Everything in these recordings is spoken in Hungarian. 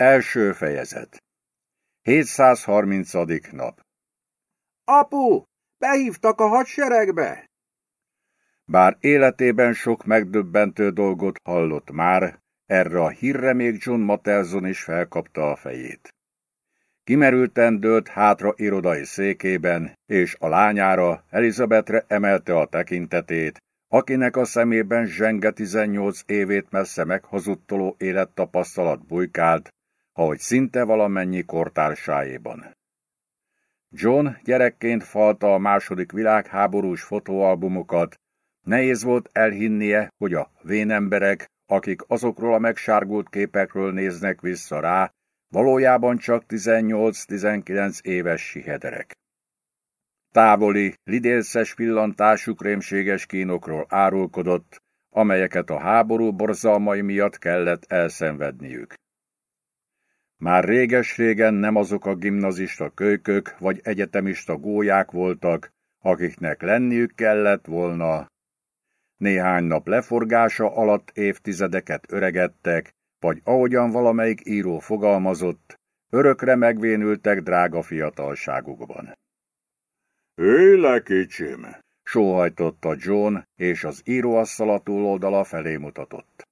Első fejezet 730. nap Apu, behívtak a hadseregbe? Bár életében sok megdöbbentő dolgot hallott már, erre a hírre még John Matelson is felkapta a fejét. Kimerülten dőlt hátra irodai székében, és a lányára, Elizabetre emelte a tekintetét, akinek a szemében zsenge 18 évét messze meghazudtoló élettapasztalat bujkált, ahogy szinte valamennyi kortársáéban. John gyerekként falta a második világháborús fotóalbumokat, nehéz volt elhinnie, hogy a vénemberek, akik azokról a megsárgult képekről néznek vissza rá, valójában csak 18-19 éves sihederek. Távoli, lidélszes pillantásuk rémséges kínokról árulkodott, amelyeket a háború borzalmai miatt kellett elszenvedniük. Már réges-régen nem azok a gimnazista kölykök vagy egyetemista gólyák voltak, akiknek lenniük kellett volna. Néhány nap leforgása alatt évtizedeket öregedtek, vagy ahogyan valamelyik író fogalmazott, örökre megvénültek drága fiatalságukban. Éle, kicsim! sóhajtotta John, és az íróasszal a túloldala felé mutatott.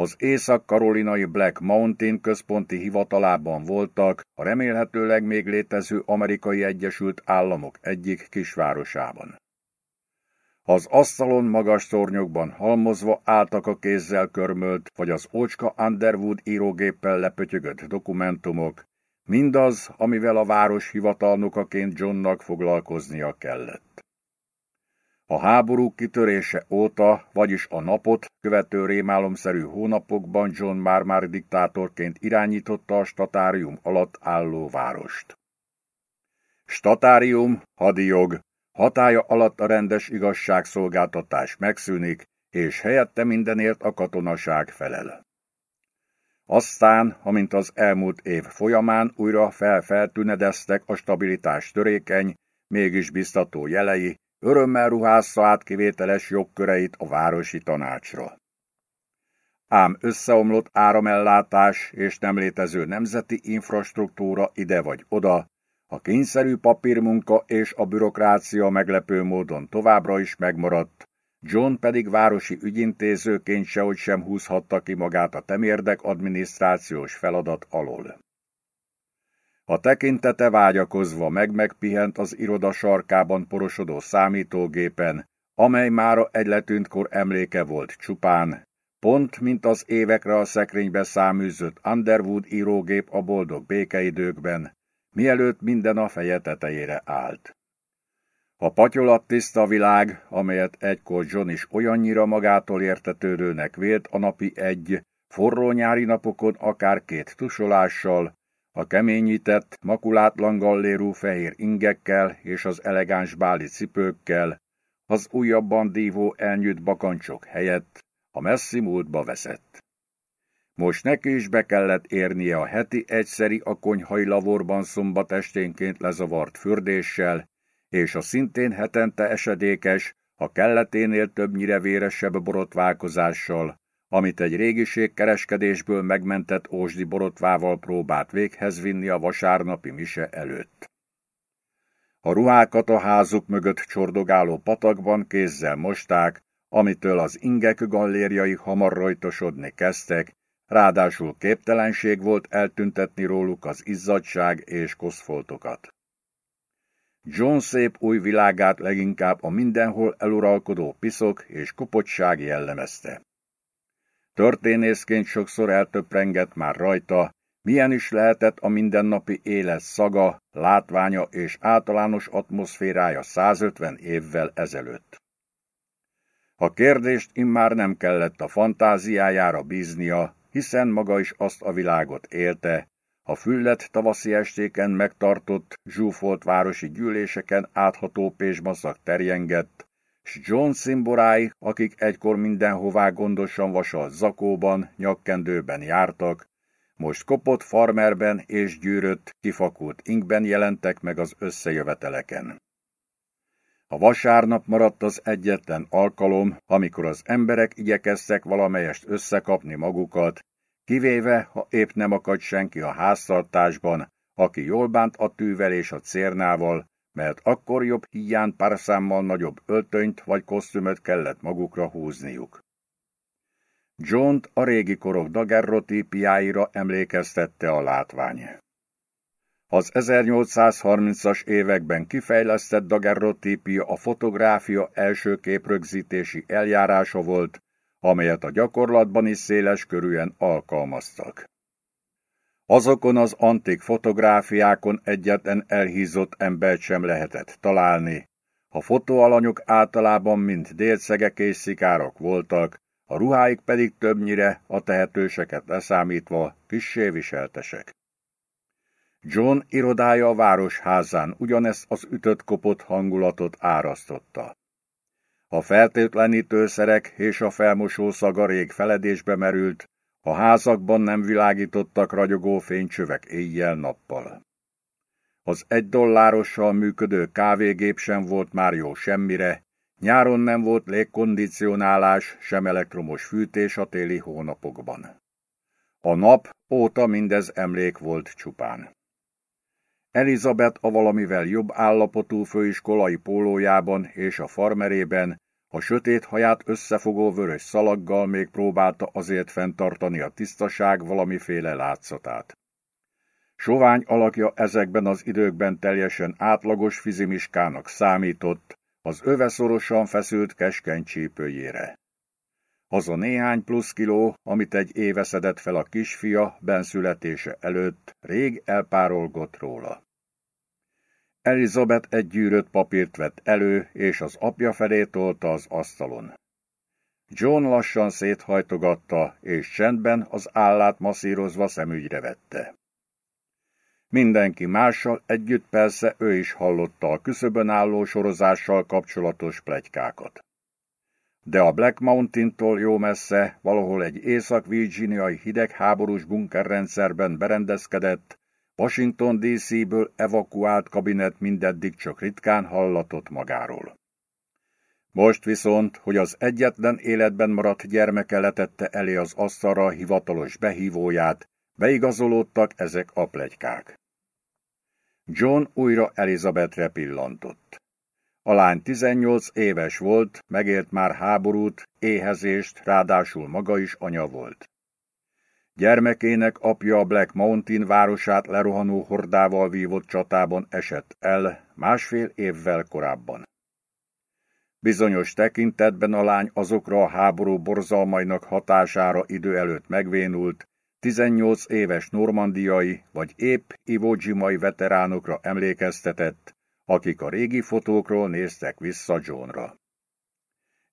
Az észak-karolinai Black Mountain központi hivatalában voltak, a remélhetőleg még létező amerikai Egyesült Államok egyik kisvárosában. Az asztalon magas tornyokban halmozva álltak a kézzel körmölt, vagy az ócska Underwood írógéppel lepötyögött dokumentumok, mindaz, amivel a város hivatalnokaként Johnnak foglalkoznia kellett. A háború kitörése óta, vagyis a napot követő rémálomszerű hónapokban John már-már diktátorként irányította a statárium alatt álló várost. Statárium, hadijog, hatája alatt a rendes igazságszolgáltatás megszűnik, és helyette mindenért a katonaság felel. Aztán, amint az elmúlt év folyamán újra felfeltünedeztek a stabilitás törékeny, mégis biztató jelei, örömmel ruházza át kivételes jogköreit a városi tanácsra. Ám összeomlott áramellátás és nem létező nemzeti infrastruktúra ide vagy oda, a kényszerű papírmunka és a bürokrácia meglepő módon továbbra is megmaradt, John pedig városi ügyintézőként sehogy sem húzhatta ki magát a temérdek adminisztrációs feladat alól. A tekintete vágyakozva meg-megpihent az iroda sarkában porosodó számítógépen, amely mára egy letűntkor emléke volt csupán, pont mint az évekre a szekrénybe száműzött Underwood írógép a boldog békeidőkben, mielőtt minden a feje tetejére állt. A patyolat tiszta világ, amelyet egykor John is olyannyira magától értetődőnek vélt a napi egy, forró nyári napokon akár két tusolással, a keményített, makulátlan gallérú fehér ingekkel és az elegáns báli cipőkkel, az újabban dívó elnyűt bakancsok helyett a messzi múltba veszett. Most neki is be kellett érnie a heti egyszeri a konyhai lavorban szombat esténként lezavart fürdéssel, és a szintén hetente esedékes, a kelleténél többnyire véresebb borotválkozással, amit egy régiség kereskedésből megmentett ósdi borotvával próbált véghez vinni a vasárnapi mise előtt. A ruhákat a házuk mögött csordogáló patakban kézzel mosták, amitől az ingek gallériai hamar rojtosodni kezdtek, ráadásul képtelenség volt eltüntetni róluk az izzadság és koszfoltokat. John szép új világát leginkább a mindenhol eluralkodó piszok és kopottság jellemezte. Történészként sokszor eltöprengett már rajta, milyen is lehetett a mindennapi élet szaga, látványa és általános atmoszférája 150 évvel ezelőtt. A kérdést immár nem kellett a fantáziájára bíznia, hiszen maga is azt a világot élte, a füllet tavaszi estéken megtartott, zsúfolt városi gyűléseken átható pésmaszak terjengett, s John szimborái, akik egykor mindenhová gondosan vasalt zakóban, nyakkendőben jártak, most kopott farmerben és gyűrött, kifakult inkben jelentek meg az összejöveteleken. A vasárnap maradt az egyetlen alkalom, amikor az emberek igyekeztek valamelyest összekapni magukat, kivéve, ha épp nem akad senki a háztartásban, aki jól bánt a tűvel és a cérnával, mert akkor jobb híján pár számmal nagyobb öltönyt vagy kosztümöt kellett magukra húzniuk. john a régi korok dagerrotípiáira emlékeztette a látvány. Az 1830-as években kifejlesztett dagerrotípia a fotográfia első képrögzítési eljárása volt, amelyet a gyakorlatban is széles körűen alkalmaztak. Azokon az antik fotográfiákon egyetlen elhízott embert sem lehetett találni. A fotóalanyok általában mind délcegek és szikárok voltak, a ruháik pedig többnyire, a tehetőseket leszámítva, kissé viseltesek. John irodája a városházán ugyanezt az ütött-kopott hangulatot árasztotta. A feltétlenítőszerek és a felmosó szaga rég feledésbe merült, a házakban nem világítottak ragyogó fénycsövek éjjel-nappal. Az egy dollárossal működő kávégép sem volt már jó semmire, nyáron nem volt légkondicionálás, sem elektromos fűtés a téli hónapokban. A nap óta mindez emlék volt csupán. Elizabeth a valamivel jobb állapotú főiskolai pólójában és a farmerében a sötét haját összefogó vörös szalaggal még próbálta azért fenntartani a tisztaság valamiféle látszatát. Sovány alakja ezekben az időkben teljesen átlagos fizimiskának számított, az öve szorosan feszült keskeny csípőjére. Az a néhány plusz kiló, amit egy éve szedett fel a kisfia benszületése előtt, rég elpárolgott róla. Elizabeth egy gyűrött papírt vett elő, és az apja felé tolta az asztalon. John lassan széthajtogatta, és csendben az állát masszírozva szemügyre vette. Mindenki mással együtt persze ő is hallotta a küszöbön álló sorozással kapcsolatos plegykákat. De a Black Mountain-tól jó messze, valahol egy észak-virginiai hidegháborús bunkerrendszerben berendezkedett, Washington DC-ből evakuált kabinet mindeddig csak ritkán hallatott magáról. Most viszont, hogy az egyetlen életben maradt gyermeke letette elé az asztalra a hivatalos behívóját, beigazolódtak ezek a plegykák. John újra Elizabethre pillantott. A lány 18 éves volt, megélt már háborút, éhezést, ráadásul maga is anya volt. Gyermekének apja a Black Mountain városát lerohanó hordával vívott csatában esett el másfél évvel korábban. Bizonyos tekintetben a lány azokra a háború borzalmainak hatására idő előtt megvénult, 18 éves normandiai vagy épp ivódzsimai veteránokra emlékeztetett, akik a régi fotókról néztek vissza Johnra.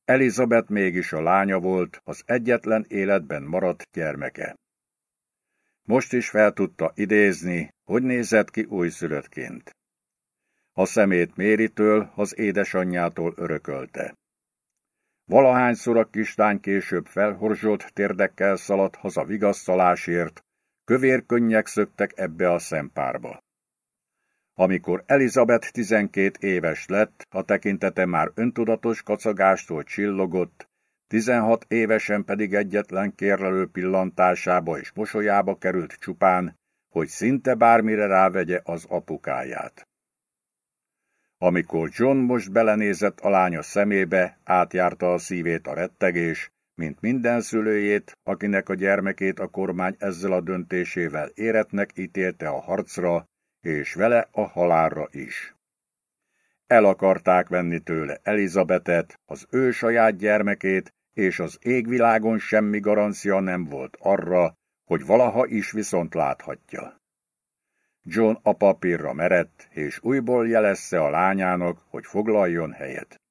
Elizabeth mégis a lánya volt, az egyetlen életben maradt gyermeke. Most is fel tudta idézni, hogy nézett ki újszülöttként. A szemét Méritől, az édesanyjától örökölte. Valahányszor a kislány később felhorzsolt térdekkel szaladt haza vigasztalásért, kövér könnyek szöktek ebbe a szempárba. Amikor Elizabeth 12 éves lett, a tekintete már öntudatos kacagástól csillogott, 16 évesen pedig egyetlen kérlelő pillantásába és mosolyába került csupán, hogy szinte bármire rávegye az apukáját. Amikor John most belenézett a lánya szemébe, átjárta a szívét a rettegés, mint minden szülőjét, akinek a gyermekét a kormány ezzel a döntésével éretnek ítélte a harcra, és vele a halálra is. El akarták venni tőle Elizabetet, az ő saját gyermekét, és az égvilágon semmi garancia nem volt arra, hogy valaha is viszont láthatja. John a papírra merett, és újból jelezze a lányának, hogy foglaljon helyet.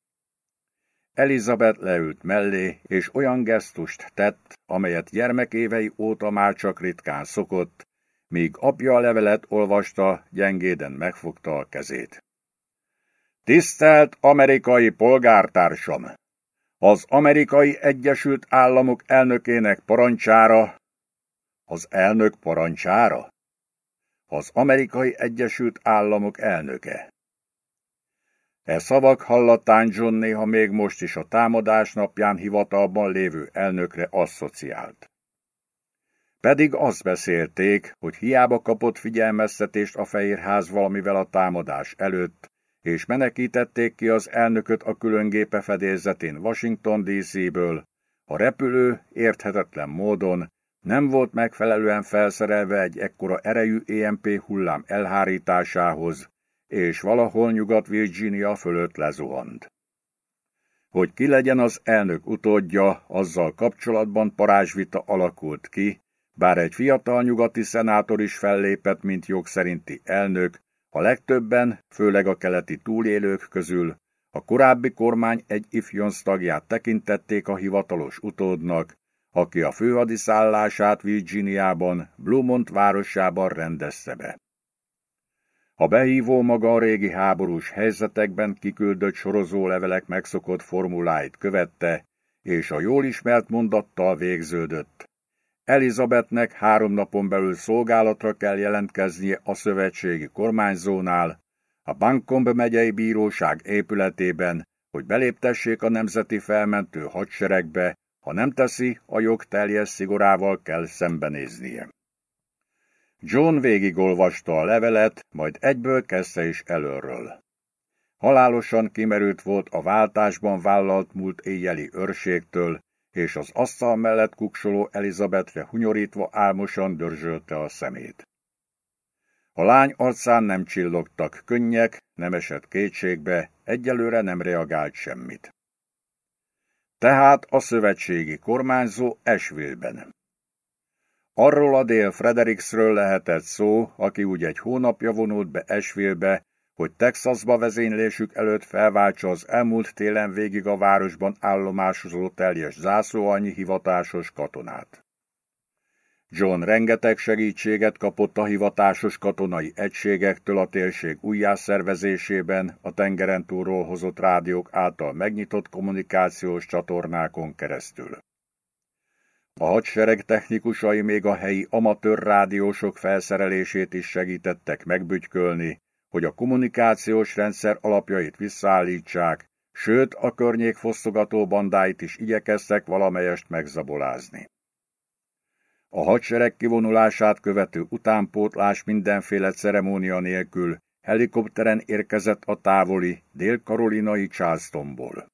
Elizabeth leült mellé, és olyan gesztust tett, amelyet gyermekévei óta már csak ritkán szokott, míg apja a levelet olvasta, gyengéden megfogta a kezét. Tisztelt amerikai polgártársam! Az Amerikai Egyesült Államok elnökének parancsára, az elnök parancsára, az Amerikai Egyesült Államok elnöke. E szavak hallatán John néha még most is a támadás napján hivatalban lévő elnökre asszociált. Pedig azt beszélték, hogy hiába kapott figyelmeztetést a Fehérház valamivel a támadás előtt, és menekítették ki az elnököt a különgépe fedélzetén Washington DC-ből, a repülő érthetetlen módon nem volt megfelelően felszerelve egy ekkora erejű EMP hullám elhárításához, és valahol Nyugat-Virginia fölött lezuhant. Hogy ki legyen az elnök utódja, azzal kapcsolatban parázsvita alakult ki, bár egy fiatal nyugati szenátor is fellépett, mint jogszerinti elnök, a legtöbben, főleg a keleti túlélők közül, a korábbi kormány egy ifjonsz tagját tekintették a hivatalos utódnak, aki a főhadiszállását Virginiában, Bluemont városában rendezte be. A behívó maga a régi háborús helyzetekben kiküldött sorozó levelek megszokott formuláit követte, és a jól ismert mondattal végződött. Elizabethnek három napon belül szolgálatra kell jelentkeznie a szövetségi kormányzónál, a Bancombe megyei bíróság épületében, hogy beléptessék a nemzeti felmentő hadseregbe, ha nem teszi, a jog teljes szigorával kell szembenéznie. John végigolvasta a levelet, majd egyből kezdte is előről. Halálosan kimerült volt a váltásban vállalt múlt éjjeli őrségtől, és az asztal mellett kuksoló Elizabetre hunyorítva álmosan dörzsölte a szemét. A lány arcán nem csillogtak könnyek, nem esett kétségbe, egyelőre nem reagált semmit. Tehát a szövetségi kormányzó Esville-ben. Arról a dél Fredericksről lehetett szó, aki úgy egy hónapja vonult be Esville-be, hogy Texasba vezénylésük előtt felváltsa az elmúlt télen végig a városban állomásozó teljes zászlóannyi hivatásos katonát. John rengeteg segítséget kapott a hivatásos katonai egységektől a térség újjászervezésében a tengeren túlról hozott rádiók által megnyitott kommunikációs csatornákon keresztül. A hadsereg technikusai még a helyi amatőr rádiósok felszerelését is segítettek megbügykölni, hogy a kommunikációs rendszer alapjait visszaállítsák, sőt a környék fosztogató bandáit is igyekeztek valamelyest megzabolázni. A hadsereg kivonulását követő utánpótlás mindenféle ceremónia nélkül helikopteren érkezett a távoli, dél-karolinai Charlestonból.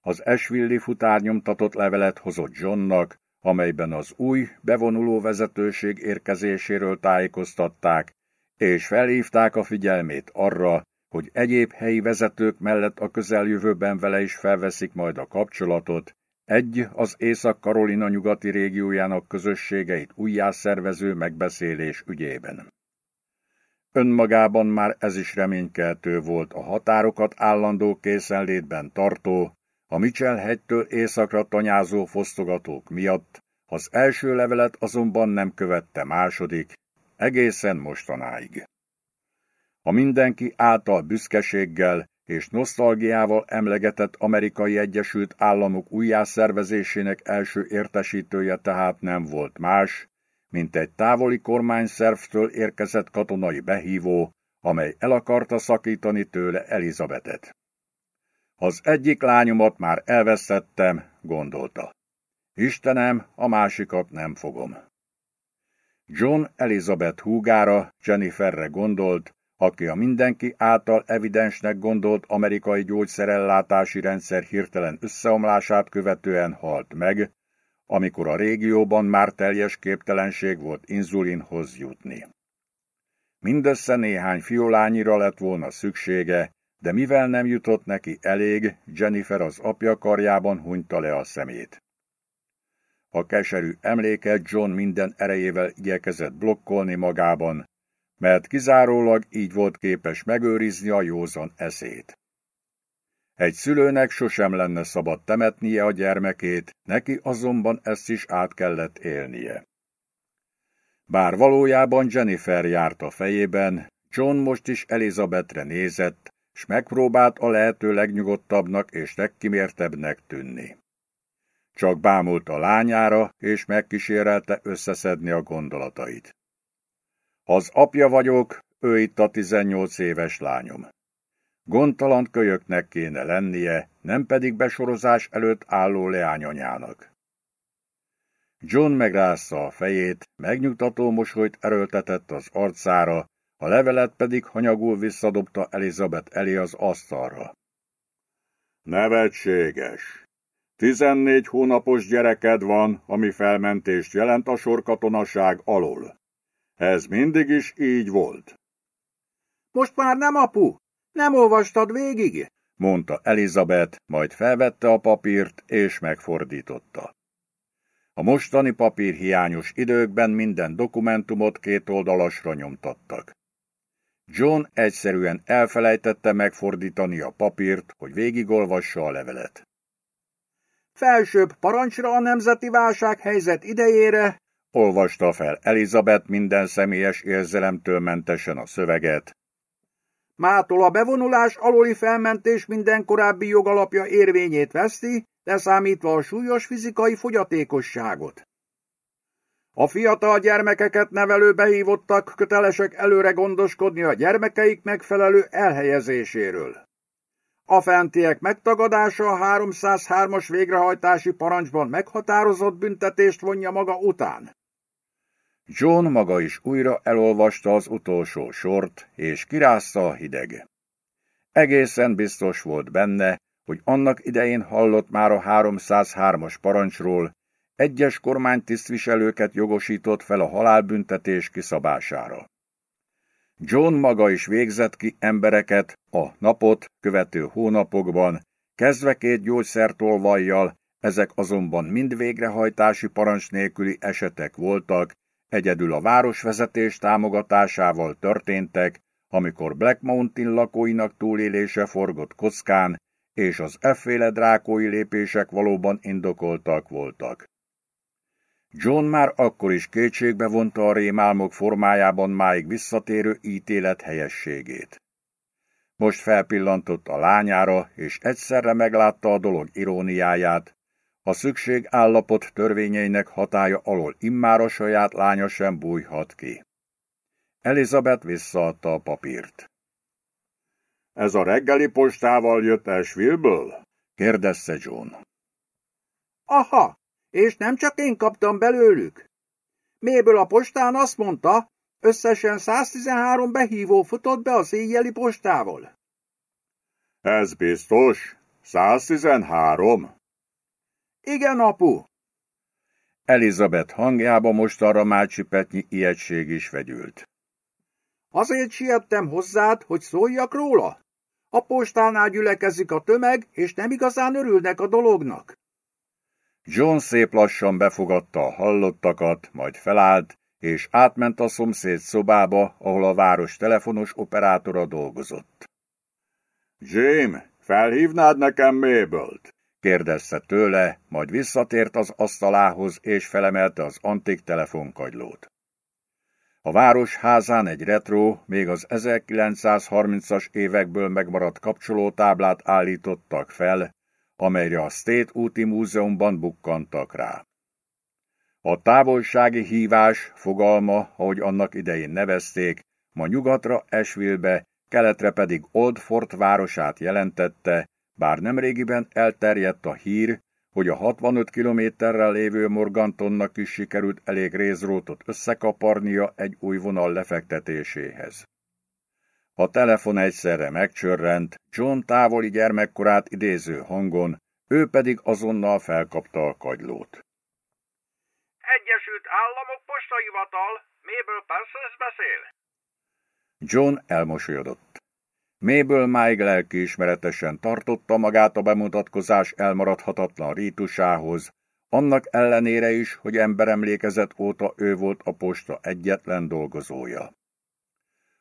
Az Esvilli futár nyomtatott levelet hozott Johnnak, amelyben az új, bevonuló vezetőség érkezéséről tájékoztatták, és felhívták a figyelmét arra, hogy egyéb helyi vezetők mellett a közeljövőben vele is felveszik majd a kapcsolatot, egy az Észak-Karolina nyugati régiójának közösségeit újjászervező megbeszélés ügyében. Önmagában már ez is reménykeltő volt a határokat állandó készenlétben tartó, a Mitchell hegytől északra tanyázó fosztogatók miatt, az első levelet azonban nem követte második, egészen mostanáig. A mindenki által büszkeséggel és nosztalgiával emlegetett Amerikai Egyesült Államok újjászervezésének első értesítője tehát nem volt más, mint egy távoli kormányszervtől érkezett katonai behívó, amely el akarta szakítani tőle Elizabetet. Az egyik lányomat már elvesztettem, gondolta. Istenem, a másikat nem fogom. John Elizabeth húgára, Jenniferre gondolt, aki a mindenki által evidensnek gondolt amerikai gyógyszerellátási rendszer hirtelen összeomlását követően halt meg, amikor a régióban már teljes képtelenség volt inzulinhoz jutni. Mindössze néhány fiolányira lett volna szüksége, de mivel nem jutott neki elég, Jennifer az apja karjában hunyta le a szemét. A keserű emléket John minden erejével igyekezett blokkolni magában, mert kizárólag így volt képes megőrizni a józan eszét. Egy szülőnek sosem lenne szabad temetnie a gyermekét, neki azonban ezt is át kellett élnie. Bár valójában Jennifer járt a fejében, John most is Elizabethre nézett, s megpróbált a lehető legnyugodtabbnak és legkimértebbnek tűnni. Csak bámult a lányára, és megkísérelte összeszedni a gondolatait. Az apja vagyok, ő itt a 18 éves lányom. Gondtalan kölyöknek kéne lennie, nem pedig besorozás előtt álló leányanyának. John megrázta a fejét, megnyugtató mosolyt erőltetett az arcára, a levelet pedig hanyagul visszadobta Elizabeth elé az asztalra. Nevetséges! Tizennégy hónapos gyereked van, ami felmentést jelent a sorkatonaság alól. Ez mindig is így volt. Most már nem, apu! Nem olvastad végig? mondta Elizabeth, majd felvette a papírt és megfordította. A mostani papír hiányos időkben minden dokumentumot két oldalasra nyomtattak. John egyszerűen elfelejtette megfordítani a papírt, hogy végigolvassa a levelet. Felsőbb parancsra a nemzeti válsághelyzet idejére, olvasta fel Elizabeth minden személyes érzelemtől mentesen a szöveget. Mától a bevonulás aluli felmentés minden korábbi jogalapja érvényét veszti, leszámítva a súlyos fizikai fogyatékosságot. A fiatal gyermekeket nevelő behívottak kötelesek előre gondoskodni a gyermekeik megfelelő elhelyezéséről. A fentiek megtagadása a 303-as végrehajtási parancsban meghatározott büntetést vonja maga után. John maga is újra elolvasta az utolsó sort, és kirázta a hideg. Egészen biztos volt benne, hogy annak idején hallott már a 303-as parancsról, egyes kormánytisztviselőket jogosított fel a halálbüntetés kiszabására. John maga is végzett ki embereket a napot követő hónapokban, kezdve két gyógyszertolvajjal, ezek azonban mind végrehajtási parancs nélküli esetek voltak, egyedül a városvezetés támogatásával történtek, amikor Black Mountain lakóinak túlélése forgott kockán, és az efféle drákói lépések valóban indokoltak voltak. John már akkor is kétségbe vonta a rémálmok formájában máig visszatérő ítélet helyességét. Most felpillantott a lányára, és egyszerre meglátta a dolog iróniáját. A szükség állapot törvényeinek hatája alól immár a saját lánya sem bújhat ki. Elizabeth visszaadta a papírt. Ez a reggeli postával jött Ashville-ből? kérdezte John. Aha, és nem csak én kaptam belőlük. Méből a postán azt mondta, összesen 113 behívó futott be az éjjeli postával. Ez biztos? 113? Igen, apu. Elizabeth hangjába most arra mácsipetnyi ijegység is vegyült. Azért siettem hozzád, hogy szóljak róla. A postánál gyülekezik a tömeg, és nem igazán örülnek a dolognak. John szép lassan befogadta a hallottakat, majd felállt, és átment a szomszéd szobába, ahol a város telefonos operátora dolgozott. Jim, felhívnád nekem Mabelt? kérdezte tőle, majd visszatért az asztalához, és felemelte az antik telefonkagylót. A város házán egy retro, még az 1930-as évekből megmaradt kapcsolótáblát állítottak fel, amelyre a State úti múzeumban bukkantak rá. A távolsági hívás fogalma, ahogy annak idején nevezték, ma nyugatra Esvilbe, keletre pedig Old Fort városát jelentette, bár nemrégiben elterjedt a hír, hogy a 65 kilométerrel lévő Morgantonnak is sikerült elég rézrótot összekaparnia egy új vonal lefektetéséhez. A telefon egyszerre megcsörrent, John távoli gyermekkorát idéző hangon, ő pedig azonnal felkapta a kagylót. Egyesült Államok Postahivatal, Mabel Parsons beszél? John elmosolyodott. Mabel máig lelkiismeretesen tartotta magát a bemutatkozás elmaradhatatlan rítusához, annak ellenére is, hogy emberemlékezet óta ő volt a posta egyetlen dolgozója.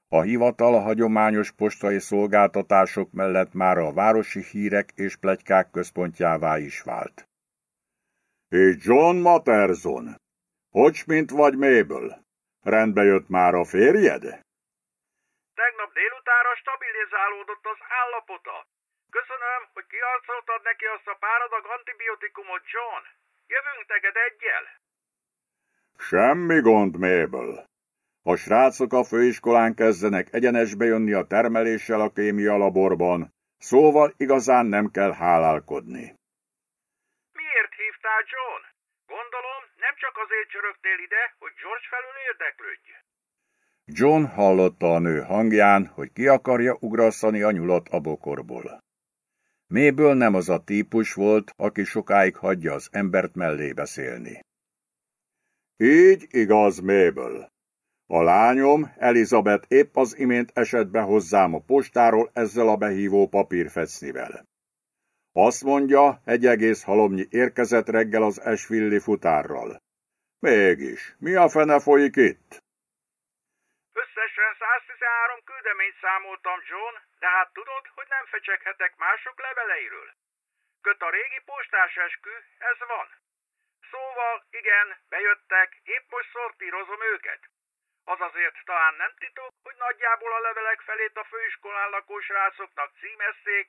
A hivatal a hagyományos postai szolgáltatások mellett már a városi hírek és plegykák központjává is vált. És John Materson, hogy mint vagy Mabel? Rendbe jött már a férjed? Tegnap délutára stabilizálódott az állapota. Köszönöm, hogy kiarcoltad neki azt a páradag antibiotikumot, John. Jövünk teged egyel. Semmi gond, Mabel. A srácok a főiskolán kezdenek egyenesbe jönni a termeléssel a kémia laborban, szóval igazán nem kell hálálkodni. Miért hívtál, John? Gondolom, nem csak azért csörögtél ide, hogy George felül érdeklődj? John hallotta a nő hangján, hogy ki akarja ugrasztani a nyulat a bokorból. Méből nem az a típus volt, aki sokáig hagyja az embert mellé beszélni. Így igaz, Méből. A lányom, Elizabeth épp az imént esett be hozzám a postáról ezzel a behívó papírfecnivel. Azt mondja, egy egész halomnyi érkezett reggel az Esvilli futárral. Mégis, mi a fene folyik itt? Összesen 113 küldeményt számoltam, John, de hát tudod, hogy nem fecseghetek mások leveleiről. Köt a régi postás eskü, ez van. Szóval, igen, bejöttek, épp most szortírozom őket. Az azért talán nem titok, hogy nagyjából a levelek felét a főiskolán lakó srácoknak címezték,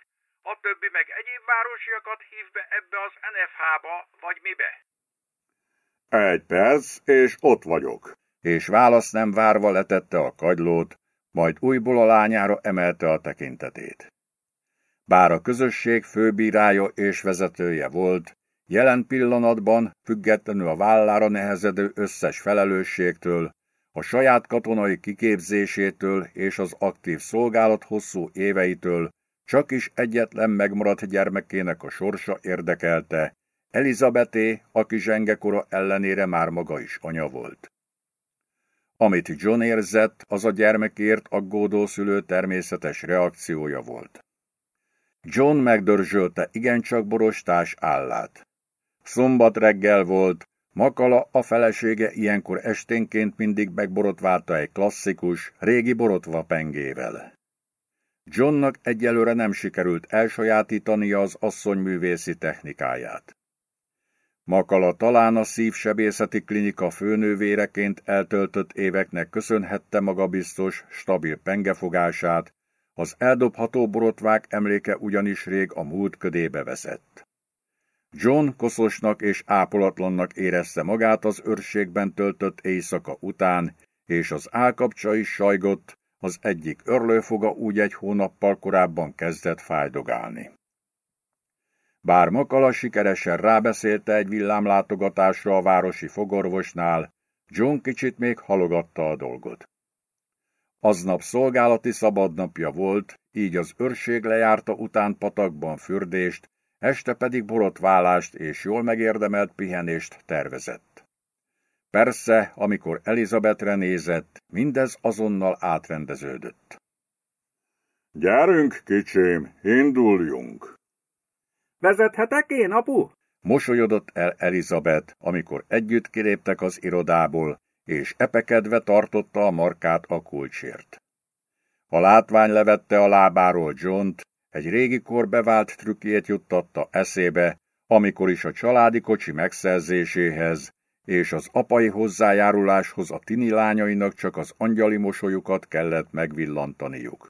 a többi meg egyéb városiakat hív be ebbe az NFH-ba, vagy mibe. Egy perc, és ott vagyok és válasz nem várva letette a kagylót, majd újból a lányára emelte a tekintetét. Bár a közösség főbírája és vezetője volt, jelen pillanatban, függetlenül a vállára nehezedő összes felelősségtől, a saját katonai kiképzésétől és az aktív szolgálat hosszú éveitől csak is egyetlen megmaradt gyermekének a sorsa érdekelte, Elizabeté, aki zsengekora ellenére már maga is anya volt. Amit John érzett, az a gyermekért aggódó szülő természetes reakciója volt. John megdörzsölte igencsak borostás állát. Szombat reggel volt, Makala a felesége ilyenkor esténként mindig megborotválta egy klasszikus, régi borotva pengével. Johnnak egyelőre nem sikerült elsajátítania az asszonyművészi technikáját. Makala talán a szívsebészeti klinika főnővéreként eltöltött éveknek köszönhette magabiztos, stabil pengefogását, az eldobható borotvák emléke ugyanis rég a múlt ködébe veszett. John koszosnak és ápolatlannak érezte magát az őrségben töltött éjszaka után, és az állkapcsa is sajgott, az egyik örlőfoga úgy egy hónappal korábban kezdett fájdogálni. Bár Makala sikeresen rábeszélte egy villámlátogatásra a városi fogorvosnál, John kicsit még halogatta a dolgot. Aznap szolgálati szabadnapja volt, így az őrség lejárta után patakban fürdést, este pedig borotválást és jól megérdemelt pihenést tervezett. Persze, amikor Elizabetre nézett, mindez azonnal átrendeződött. Gyerünk, kicsim, induljunk! Vezethetek én, apu? Mosolyodott el Elizabeth, amikor együtt kiléptek az irodából, és epekedve tartotta a markát a kulcsért. A látvány levette a lábáról john egy régi kor bevált trükkjét juttatta eszébe, amikor is a családi kocsi megszerzéséhez és az apai hozzájáruláshoz a tini lányainak csak az angyali mosolyukat kellett megvillantaniuk.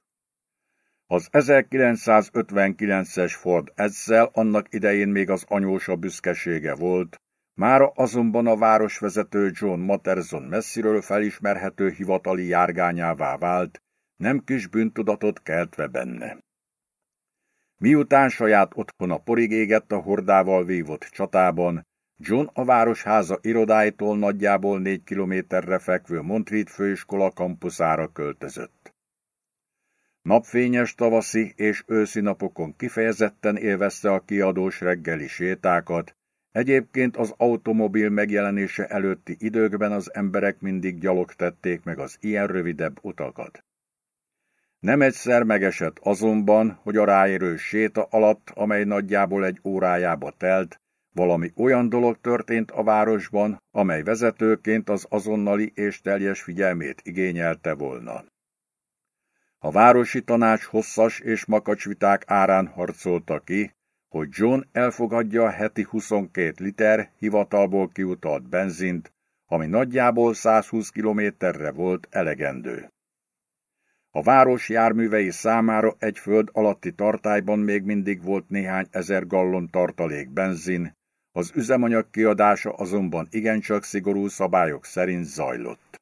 Az 1959-es Ford ezzel annak idején még az anyósa büszkesége volt, mára azonban a városvezető John Matterson messziről felismerhető hivatali járgányává vált, nem kis bűntudatot keltve benne. Miután saját otthona porig égett a hordával vívott csatában, John a városháza irodáitól nagyjából négy kilométerre fekvő Montreat főiskola kampuszára költözött. Napfényes tavaszi és őszi napokon kifejezetten élvezte a kiadós reggeli sétákat, egyébként az automobil megjelenése előtti időkben az emberek mindig gyalog tették meg az ilyen rövidebb utakat. Nem egyszer megesett azonban, hogy a ráérő séta alatt, amely nagyjából egy órájába telt, valami olyan dolog történt a városban, amely vezetőként az azonnali és teljes figyelmét igényelte volna. A városi tanács hosszas és makacs viták árán harcolta ki, hogy John elfogadja a heti 22 liter hivatalból kiutalt benzint, ami nagyjából 120 kilométerre volt elegendő. A város járművei számára egy föld alatti tartályban még mindig volt néhány ezer gallon tartalék benzin, az üzemanyag kiadása azonban igencsak szigorú szabályok szerint zajlott.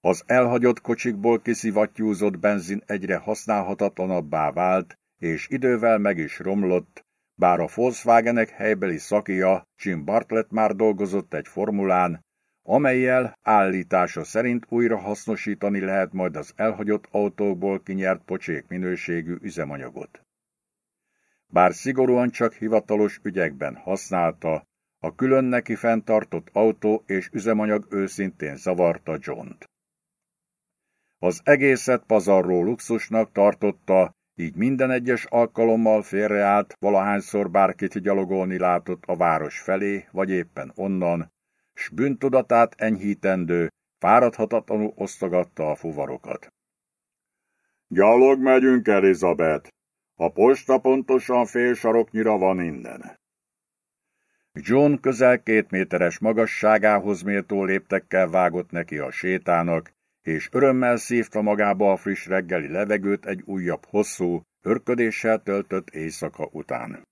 Az elhagyott kocsikból kiszivattyúzott benzin egyre használhatatlanabbá vált, és idővel meg is romlott, bár a Volkswagenek helybeli szakia Jim Bartlett már dolgozott egy formulán, amelyel állítása szerint újra hasznosítani lehet majd az elhagyott autókból kinyert pocsék minőségű üzemanyagot. Bár szigorúan csak hivatalos ügyekben használta, a külön neki fenntartott autó és üzemanyag őszintén zavarta John-t. Az egészet pazarró luxusnak tartotta, így minden egyes alkalommal félreállt, valahányszor bárkit gyalogolni látott a város felé, vagy éppen onnan, s bűntudatát enyhítendő, fáradhatatlanul osztogatta a fuvarokat. Gyalog megyünk, Elizabeth. A posta pontosan fél saroknyira van innen. John közel két méteres magasságához méltó léptekkel vágott neki a sétának, és örömmel szívta magába a friss reggeli levegőt egy újabb hosszú, örködéssel töltött éjszaka után.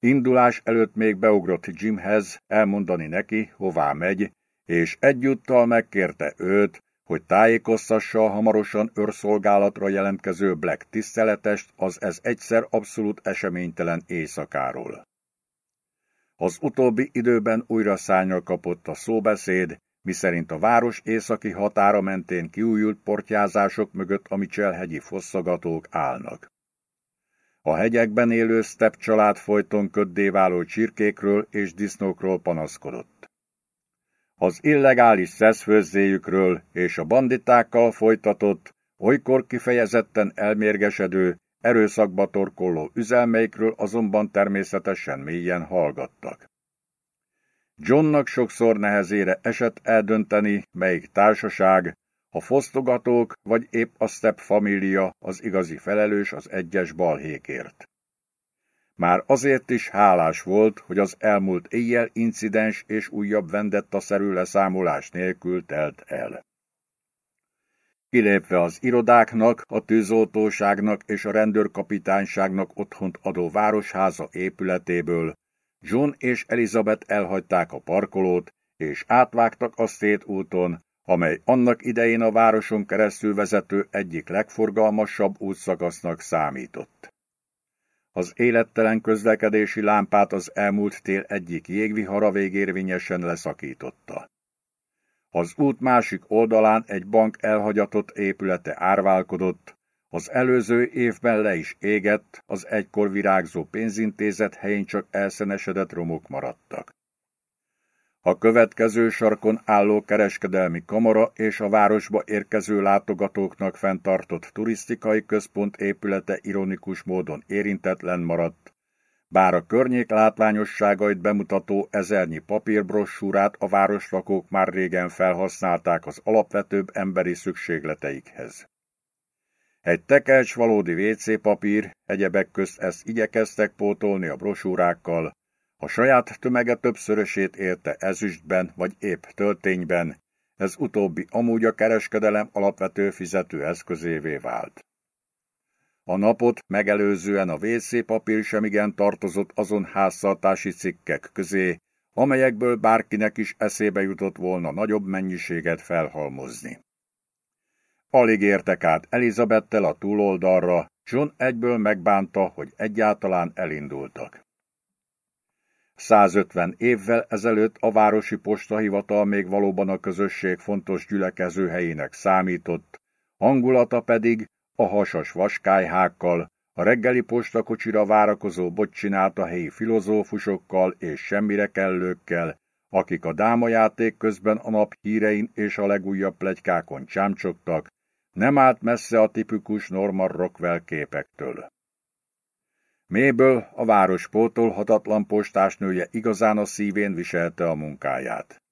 Indulás előtt még beugrott Jimhez elmondani neki, hová megy, és egyúttal megkérte őt, hogy tájékoztassa a hamarosan őrszolgálatra jelentkező Black tiszteletest az ez egyszer abszolút eseménytelen éjszakáról. Az utóbbi időben újra szányal kapott a szóbeszéd, miszerint a város északi határa mentén kiújult portyázások mögött a Mitchell-hegyi fosszagatók állnak. A hegyekben élő Step család folyton köddé váló csirkékről és disznókról panaszkodott. Az illegális szeszfőzzéjükről és a banditákkal folytatott, olykor kifejezetten elmérgesedő, erőszakba torkolló üzelmeikről azonban természetesen mélyen hallgattak. Johnnak sokszor nehezére esett eldönteni, melyik társaság, a fosztogatók vagy épp a Step família az igazi felelős az egyes balhékért. Már azért is hálás volt, hogy az elmúlt éjjel incidens és újabb vendetta-szerű leszámolás nélkül telt el. Kilépve az irodáknak, a tűzoltóságnak és a rendőrkapitányságnak otthont adó városháza épületéből, John és Elizabeth elhagyták a parkolót, és átvágtak a szét úton, amely annak idején a városon keresztül vezető egyik legforgalmasabb útszakasznak számított. Az élettelen közlekedési lámpát az elmúlt tél egyik jégvihara végérvényesen leszakította. Az út másik oldalán egy bank elhagyatott épülete árválkodott, az előző évben le is égett, az egykor virágzó pénzintézet helyén csak elszenesedett romok maradtak. A következő sarkon álló kereskedelmi kamara és a városba érkező látogatóknak fenntartott turisztikai központ épülete ironikus módon érintetlen maradt, bár a környék látványosságait bemutató ezernyi papírbrossúrát a városlakók már régen felhasználták az alapvetőbb emberi szükségleteikhez. Egy tekercs valódi WC papír, egyebek közt ezt igyekeztek pótolni a brosúrákkal, a saját tömege többszörösét érte ezüstben vagy épp töltényben, ez utóbbi amúgy a kereskedelem alapvető fizetőeszközévé vált. A napot megelőzően a WC papír sem igen tartozott azon háztartási cikkek közé, amelyekből bárkinek is eszébe jutott volna nagyobb mennyiséget felhalmozni. Alig értek át Elizabettel a túloldalra, John egyből megbánta, hogy egyáltalán elindultak. 150 évvel ezelőtt a városi postahivatal még valóban a közösség fontos gyülekező helyének számított, hangulata pedig a hasas vaskályhákkal, a reggeli postakocsira várakozó bot a helyi filozófusokkal és semmire kellőkkel, akik a dámajáték közben a nap hírein és a legújabb plegykákon csámcsogtak, nem állt messze a tipikus Norman Rockwell képektől. Méből a város pótolhatatlan postásnője igazán a szívén viselte a munkáját.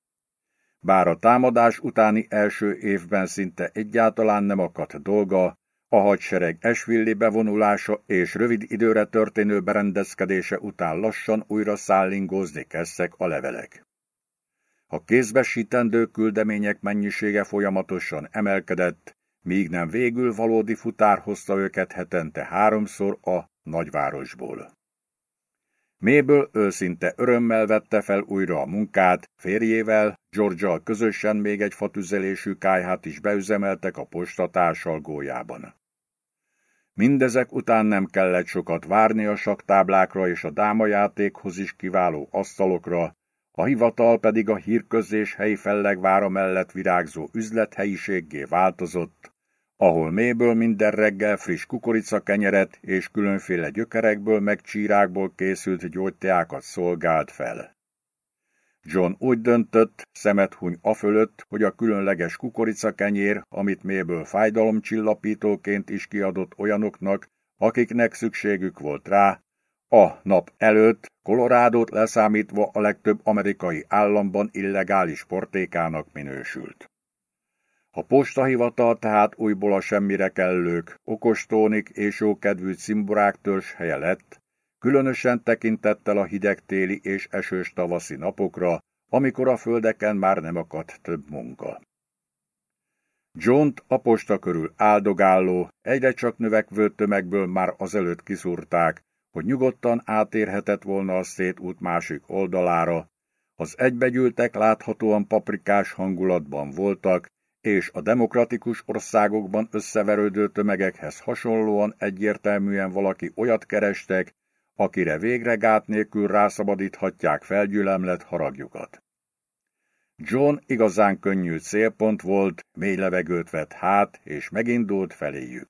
Bár a támadás utáni első évben szinte egyáltalán nem akadt dolga, a hadsereg esvilli bevonulása és rövid időre történő berendezkedése után lassan újra szállingózni kezdtek a levelek. A kézbesítendő küldemények mennyisége folyamatosan emelkedett, míg nem végül valódi futár hozta őket hetente háromszor a nagyvárosból. Méből őszinte örömmel vette fel újra a munkát, férjével, george közösen még egy fatüzelésű kájhát is beüzemeltek a posta társalgójában. Mindezek után nem kellett sokat várni a saktáblákra és a dámajátékhoz is kiváló asztalokra, a hivatal pedig a hírközés helyi fellegvára mellett virágzó üzlethelyiséggé változott, ahol méből minden reggel friss kukoricakenyeret és különféle gyökerekből meg csírákból készült gyógyteákat szolgált fel. John úgy döntött, szemet huny afölött, hogy a különleges kukoricakenyér, amit méből fájdalomcsillapítóként is kiadott olyanoknak, akiknek szükségük volt rá, a nap előtt Kolorádót leszámítva a legtöbb amerikai államban illegális portékának minősült. A postahivatal tehát újból a semmire kellők, okostónik és jókedvű cimborák törzs helye lett, különösen tekintettel a hideg téli és esős tavaszi napokra, amikor a földeken már nem akadt több munka. john a posta körül áldogálló, egyre csak növekvő tömegből már azelőtt kiszúrták, hogy nyugodtan átérhetett volna a szétút másik oldalára, az egybegyűltek láthatóan paprikás hangulatban voltak, és a demokratikus országokban összeverődő tömegekhez hasonlóan egyértelműen valaki olyat kerestek, akire végre gát nélkül rászabadíthatják felgyülemlet haragjukat. John igazán könnyű célpont volt, mély levegőt vett hát, és megindult feléjük.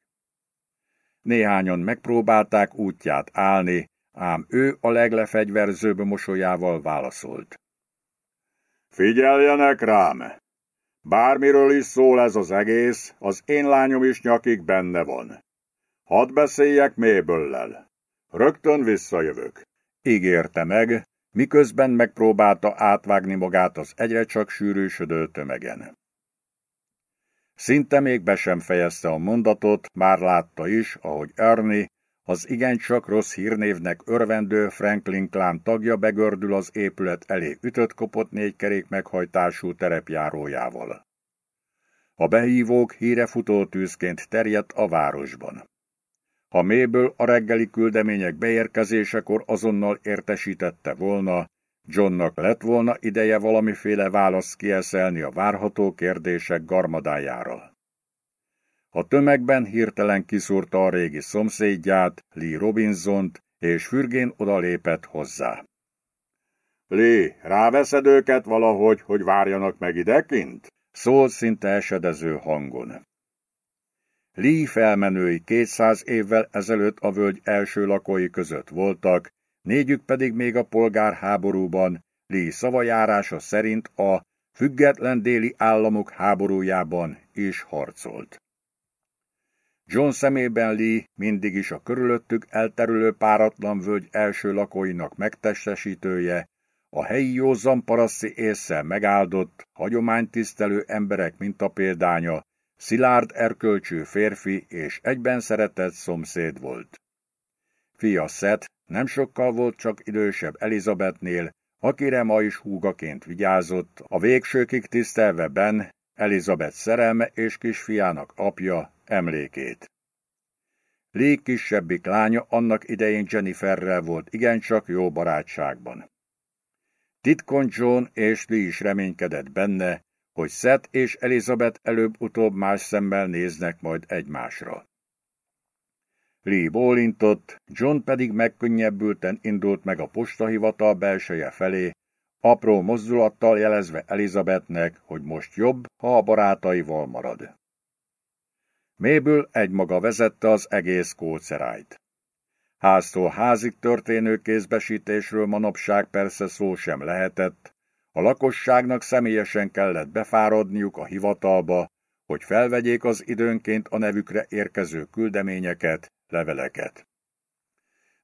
Néhányan megpróbálták útját állni, ám ő a leglefegyverzőbb mosolyával válaszolt. Figyeljenek rám! Bármiről is szól ez az egész, az én lányom is nyakig benne van. Hadd beszéljek méböllel. Rögtön visszajövök. Ígérte meg, miközben megpróbálta átvágni magát az egyre csak sűrűsödő tömegen. Szinte még be sem fejezte a mondatot, már látta is, ahogy Ernie, az igencsak rossz hírnévnek örvendő Franklin klán tagja begördül az épület elé ütött kopott négy kerék meghajtású terepjárójával. A behívók híre futótűzként terjedt a városban. Ha méből a reggeli küldemények beérkezésekor azonnal értesítette volna, Johnnak lett volna ideje valamiféle választ kieszelni a várható kérdések garmadájára. A tömegben hirtelen kiszúrta a régi szomszédját, Lee Robinsont, és fürgén odalépett hozzá. Lee, ráveszed őket valahogy, hogy várjanak meg idekint? Szólt szinte esedező hangon. Lee felmenői 200 évvel ezelőtt a völgy első lakói között voltak, négyük pedig még a polgárháborúban, Lee szavajárása szerint a független déli államok háborújában is harcolt. John szemében Lee mindig is a körülöttük elterülő páratlan völgy első lakóinak megtestesítője, a helyi józan paraszti észsel megáldott, hagyománytisztelő emberek mintapéldánya, szilárd erkölcsű férfi és egyben szeretett szomszéd volt. Fia Seth nem sokkal volt csak idősebb Elizabethnél, akire ma is húgaként vigyázott, a végsőkig tisztelve Ben, Elizabeth szerelme és kisfiának apja emlékét. Lee kisebbik lánya annak idején Jenniferrel volt igencsak jó barátságban. Titkon John és Lee is reménykedett benne, hogy Seth és Elizabeth előbb-utóbb más szemmel néznek majd egymásra. Lee bólintott, John pedig megkönnyebbülten indult meg a postahivatal belseje felé, apró mozdulattal jelezve Elizabethnek, hogy most jobb, ha a barátaival marad. Méből egymaga vezette az egész kócerájt. Háztól házig történő kézbesítésről manapság persze szó sem lehetett, a lakosságnak személyesen kellett befáradniuk a hivatalba, hogy felvegyék az időnként a nevükre érkező küldeményeket, leveleket.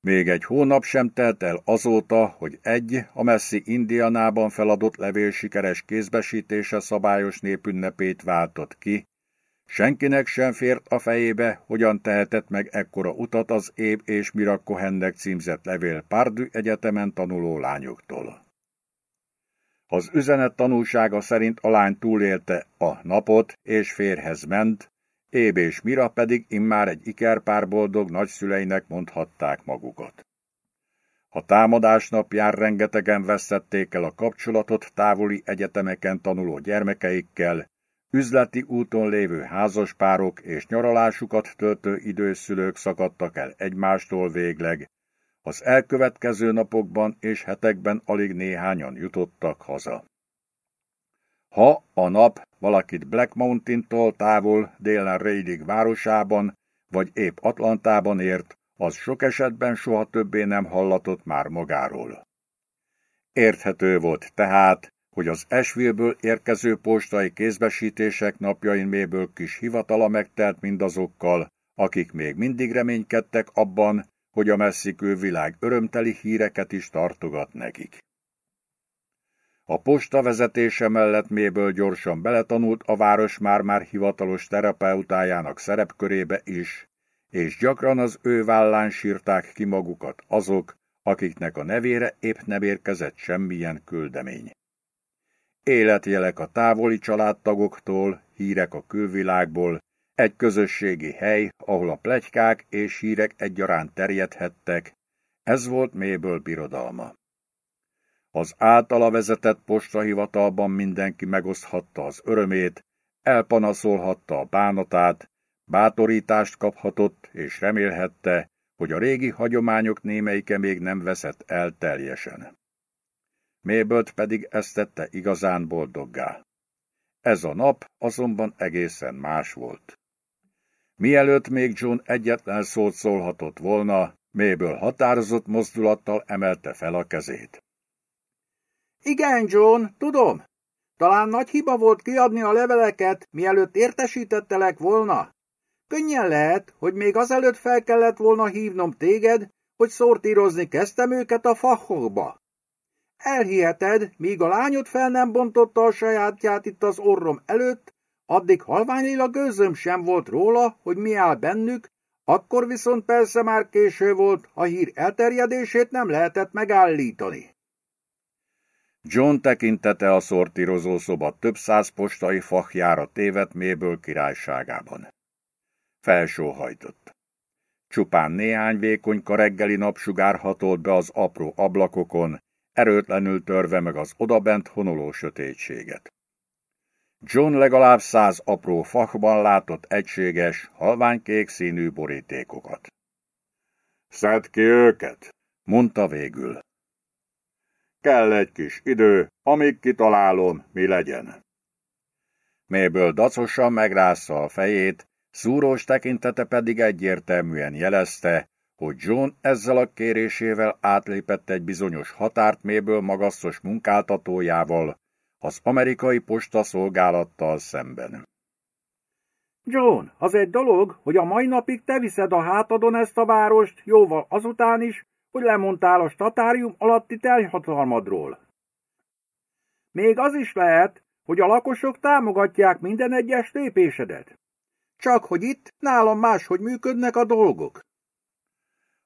Még egy hónap sem telt el azóta, hogy egy, a messzi Indianában feladott levél sikeres kézbesítése szabályos népünnepét váltott ki, senkinek sem fért a fejébe, hogyan tehetett meg ekkora utat az Éb és Mirakkohendek címzett levél Pardü Egyetemen tanuló lányoktól. Az üzenet tanúsága szerint a lány túlélte a napot, és férhez ment, Éb és Mira pedig immár egy ikerpár boldog nagyszüleinek mondhatták magukat. A támadás napján rengetegen vesztették el a kapcsolatot távoli egyetemeken tanuló gyermekeikkel, üzleti úton lévő házaspárok és nyaralásukat töltő időszülők szakadtak el egymástól végleg, az elkövetkező napokban és hetekben alig néhányan jutottak haza. Ha a nap valakit Black Mountain-tól távol délen Raidig városában, vagy épp Atlantában ért, az sok esetben soha többé nem hallatott már magáról. Érthető volt tehát, hogy az Esville-ből érkező postai kézbesítések napjain méből kis hivatala megtelt mindazokkal, akik még mindig reménykedtek abban, hogy a messzi külvilág örömteli híreket is tartogat nekik. A posta vezetése mellett méből gyorsan beletanult a város már-már hivatalos terapeutájának szerepkörébe is, és gyakran az ő vállán sírták ki magukat azok, akiknek a nevére épp nem érkezett semmilyen küldemény. Életjelek a távoli családtagoktól, hírek a külvilágból, egy közösségi hely, ahol a plegykák és hírek egyaránt terjedhettek, ez volt mélyből birodalma. Az általa vezetett postahivatalban mindenki megoszthatta az örömét, elpanaszolhatta a bánatát, bátorítást kaphatott és remélhette, hogy a régi hagyományok némelyike még nem veszett el teljesen. Mébölt pedig ezt tette igazán boldoggá. Ez a nap azonban egészen más volt. Mielőtt még John egyetlen szót szólhatott volna, Méből határozott mozdulattal emelte fel a kezét. Igen, John, tudom. Talán nagy hiba volt kiadni a leveleket, mielőtt értesítettelek volna. Könnyen lehet, hogy még azelőtt fel kellett volna hívnom téged, hogy szortírozni kezdtem őket a fachokba. Elhiheted, míg a lányod fel nem bontotta a sajátját itt az orrom előtt, addig halványil a gőzöm sem volt róla, hogy mi áll bennük, akkor viszont persze már késő volt, a hír elterjedését nem lehetett megállítani. John tekintete a szortírozó szoba több száz postai fachjára tévet méből királyságában. Felsóhajtott. Csupán néhány vékonyka reggeli napsugár hatolt be az apró ablakokon, erőtlenül törve meg az odabent honoló sötétséget. John legalább száz apró fachban látott egységes, halványkék színű borítékokat. Szedd ki őket, mondta végül. Kell egy kis idő, amíg kitalálom, mi legyen. Mélyből dacosan megrázza a fejét, szúrós tekintete pedig egyértelműen jelezte, hogy John ezzel a kérésével átlépett egy bizonyos határt méből magasztos munkáltatójával, az amerikai posta szolgálattal szemben. John, az egy dolog, hogy a mai napig te viszed a hátadon ezt a várost, jóval azután is, hogy lemondtál a statárium alatti teljhatalmadról. Még az is lehet, hogy a lakosok támogatják minden egyes lépésedet. Csak hogy itt nálam máshogy működnek a dolgok.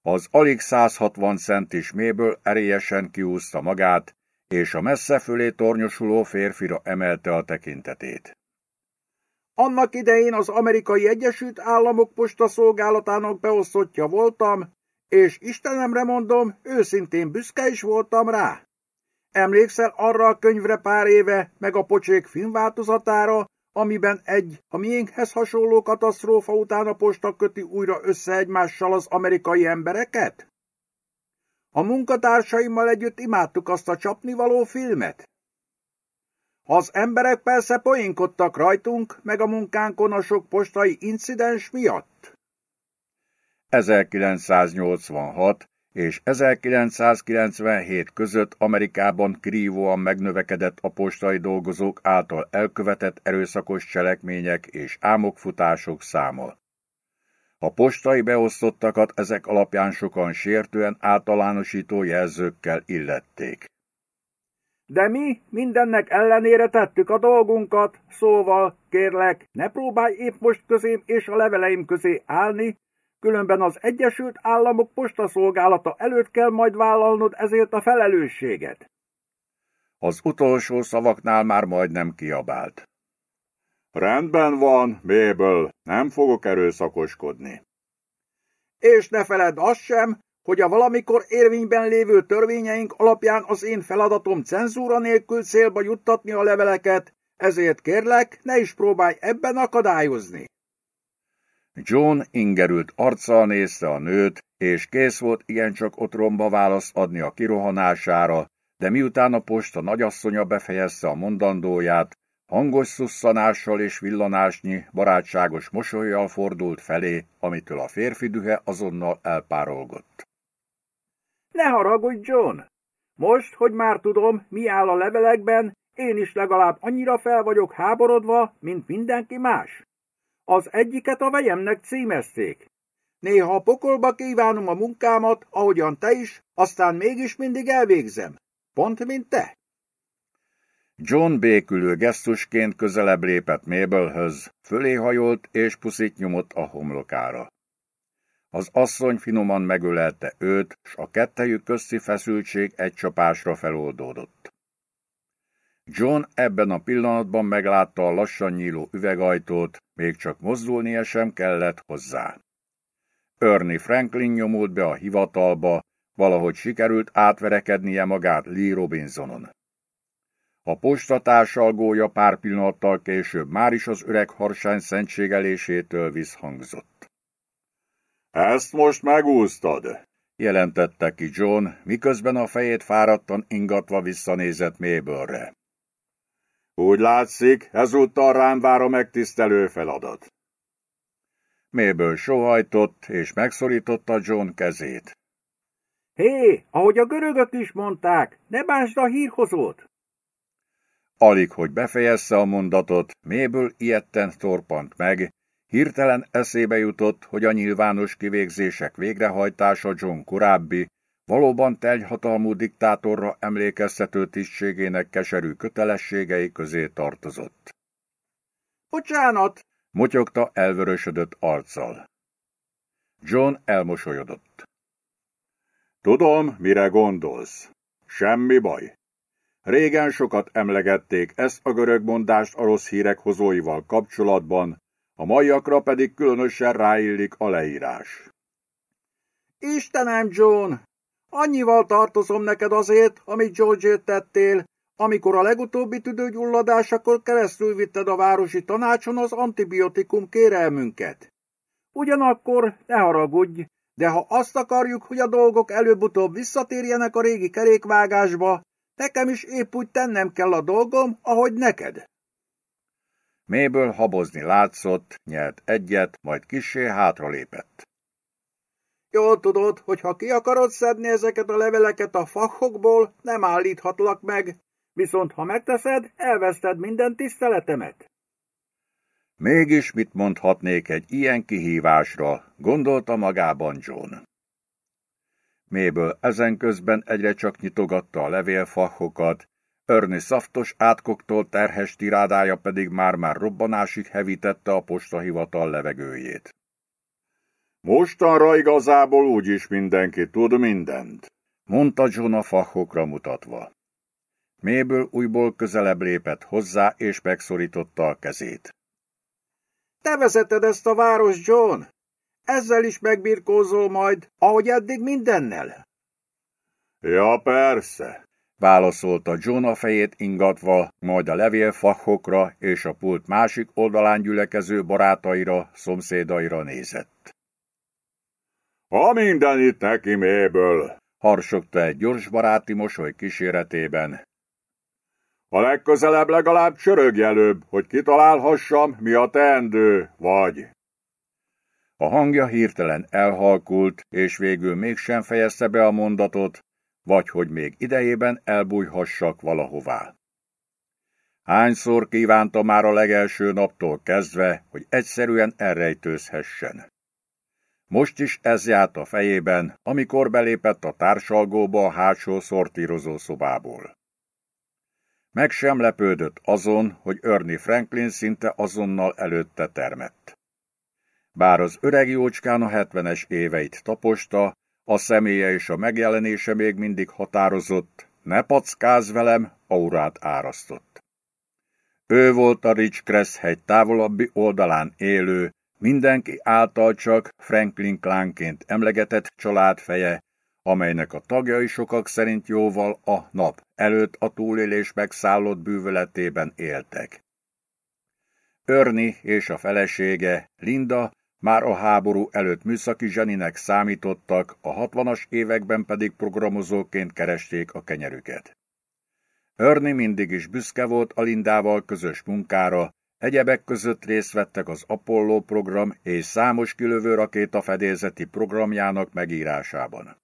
Az alig 160 centis méből erélyesen kiúzta magát, és a messze fölé tornyosuló férfira emelte a tekintetét. Annak idején az amerikai Egyesült Államok posta szolgálatának beosztottja voltam, és Istenemre mondom, őszintén büszke is voltam rá. Emlékszel arra a könyvre pár éve, meg a pocsék filmváltozatára, amiben egy a miénkhez hasonló katasztrófa után a posta köti újra össze egymással az amerikai embereket? A munkatársaimmal együtt imádtuk azt a csapnivaló filmet. Az emberek persze poénkodtak rajtunk, meg a munkánkon a sok postai incidens miatt. 1986 és 1997 között Amerikában krívóan megnövekedett a postai dolgozók által elkövetett erőszakos cselekmények és ámokfutások száma. A postai beosztottakat ezek alapján sokan sértően általánosító jelzőkkel illették. De mi mindennek ellenére tettük a dolgunkat, szóval, kérlek, ne próbálj épp most közém és a leveleim közé állni, különben az Egyesült Államok postaszolgálata előtt kell majd vállalnod ezért a felelősséget. Az utolsó szavaknál már majdnem kiabált. Rendben van, Mabel, nem fogok erőszakoskodni. És ne feledd azt sem, hogy a valamikor érvényben lévő törvényeink alapján az én feladatom cenzúra nélkül célba juttatni a leveleket, ezért kérlek, ne is próbálj ebben akadályozni. John ingerült arccal nézte a nőt, és kész volt igencsak otromba választ adni a kirohanására, de miután a posta nagyasszonya befejezte a mondandóját, hangos szusszanással és villanásnyi, barátságos mosolyjal fordult felé, amitől a férfi dühe azonnal elpárolgott. Ne haragudj, John! Most, hogy már tudom, mi áll a levelekben, én is legalább annyira fel vagyok háborodva, mint mindenki más. Az egyiket a vejemnek címezték. Néha a pokolba kívánom a munkámat, ahogyan te is, aztán mégis mindig elvégzem. Pont, mint te. John békülő gesztusként közelebb lépett Mabelhöz, fölé hajolt és puszit nyomott a homlokára. Az asszony finoman megölelte őt, s a kettejük közti feszültség egy csapásra feloldódott. John ebben a pillanatban meglátta a lassan nyíló üvegajtót, még csak mozdulnia sem kellett hozzá. Ernie Franklin nyomult be a hivatalba, valahogy sikerült átverekednie magát Lee Robinsonon. A postatársalgója pár pillanattal később már is az öreg harsány szentségelésétől visszhangzott. Ezt most megúsztad, jelentette ki John, miközben a fejét fáradtan ingatva visszanézett Mabelre. Úgy látszik, ezúttal rám vár a megtisztelő feladat. Mabel sohajtott, és megszorította John kezét. Hé, ahogy a görögök is mondták, ne bánsd a hírhozót! Alig, hogy befejezze a mondatot, Mabel ilyetten torpant meg, hirtelen eszébe jutott, hogy a nyilvános kivégzések végrehajtása John korábbi, valóban telhatalmú diktátorra emlékeztető tisztségének keserű kötelességei közé tartozott. Bocsánat! motyogta elvörösödött arccal. John elmosolyodott. Tudom, mire gondolsz. Semmi baj. Régen sokat emlegették ezt a görög mondást a rossz hírek hozóival kapcsolatban, a maiakra pedig különösen ráillik a leírás. Istenem, John! Annyival tartozom neked azért, amit george tettél, amikor a legutóbbi tüdőgyulladásakor keresztül vitted a városi tanácson az antibiotikum kérelmünket. Ugyanakkor ne haragudj, de ha azt akarjuk, hogy a dolgok előbb-utóbb visszatérjenek a régi kerékvágásba, nekem is épp úgy tennem kell a dolgom, ahogy neked. Méből habozni látszott, nyert egyet, majd kissé hátralépett. Jól tudod, hogy ha ki akarod szedni ezeket a leveleket a fachokból, nem állíthatlak meg, viszont ha megteszed, elveszted minden tiszteletemet. Mégis mit mondhatnék egy ilyen kihívásra, gondolta magában John. Méből ezen közben egyre csak nyitogatta a levélfachokat, Örni szaftos átkoktól terhes tirádája pedig már-már robbanásig hevítette a postahivatal levegőjét. Mostanra igazából úgyis mindenki tud mindent, mondta John a fachokra mutatva. Méből újból közelebb lépett hozzá, és megszorította a kezét. Te vezeted ezt a város, John! Ezzel is megbirkózol majd, ahogy eddig mindennel. Ja, persze, válaszolta John a fejét ingatva, majd a levélfachokra és a pult másik oldalán gyülekező barátaira, szomszédaira nézett. Ha minden itt neki méből, harsogta egy gyors baráti mosoly kíséretében. A legközelebb legalább csörög előbb, hogy kitalálhassam, mi a teendő, vagy. A hangja hirtelen elhalkult, és végül mégsem fejezte be a mondatot, vagy hogy még idejében elbújhassak valahová. Hányszor kívánta már a legelső naptól kezdve, hogy egyszerűen elrejtőzhessen. Most is ez járt a fejében, amikor belépett a társalgóba a hátsó szortírozó szobából. Meg sem lepődött azon, hogy Ernie Franklin szinte azonnal előtte termett. Bár az öreg jócskán a hetvenes éveit taposta, a személye és a megjelenése még mindig határozott, ne packáz velem, aurát árasztott. Ő volt a Ridgecrest hegy távolabbi oldalán élő, mindenki által csak Franklin klánként emlegetett családfeje, amelynek a tagjai sokak szerint jóval a nap előtt a túlélés megszállott bűvöletében éltek. Örni és a felesége, Linda már a háború előtt műszaki zseninek számítottak, a hatvanas években pedig programozóként keresték a kenyerüket. Örni mindig is büszke volt a Lindával közös munkára, egyebek között részt vettek az Apollo program és számos kilövő rakéta fedélzeti programjának megírásában.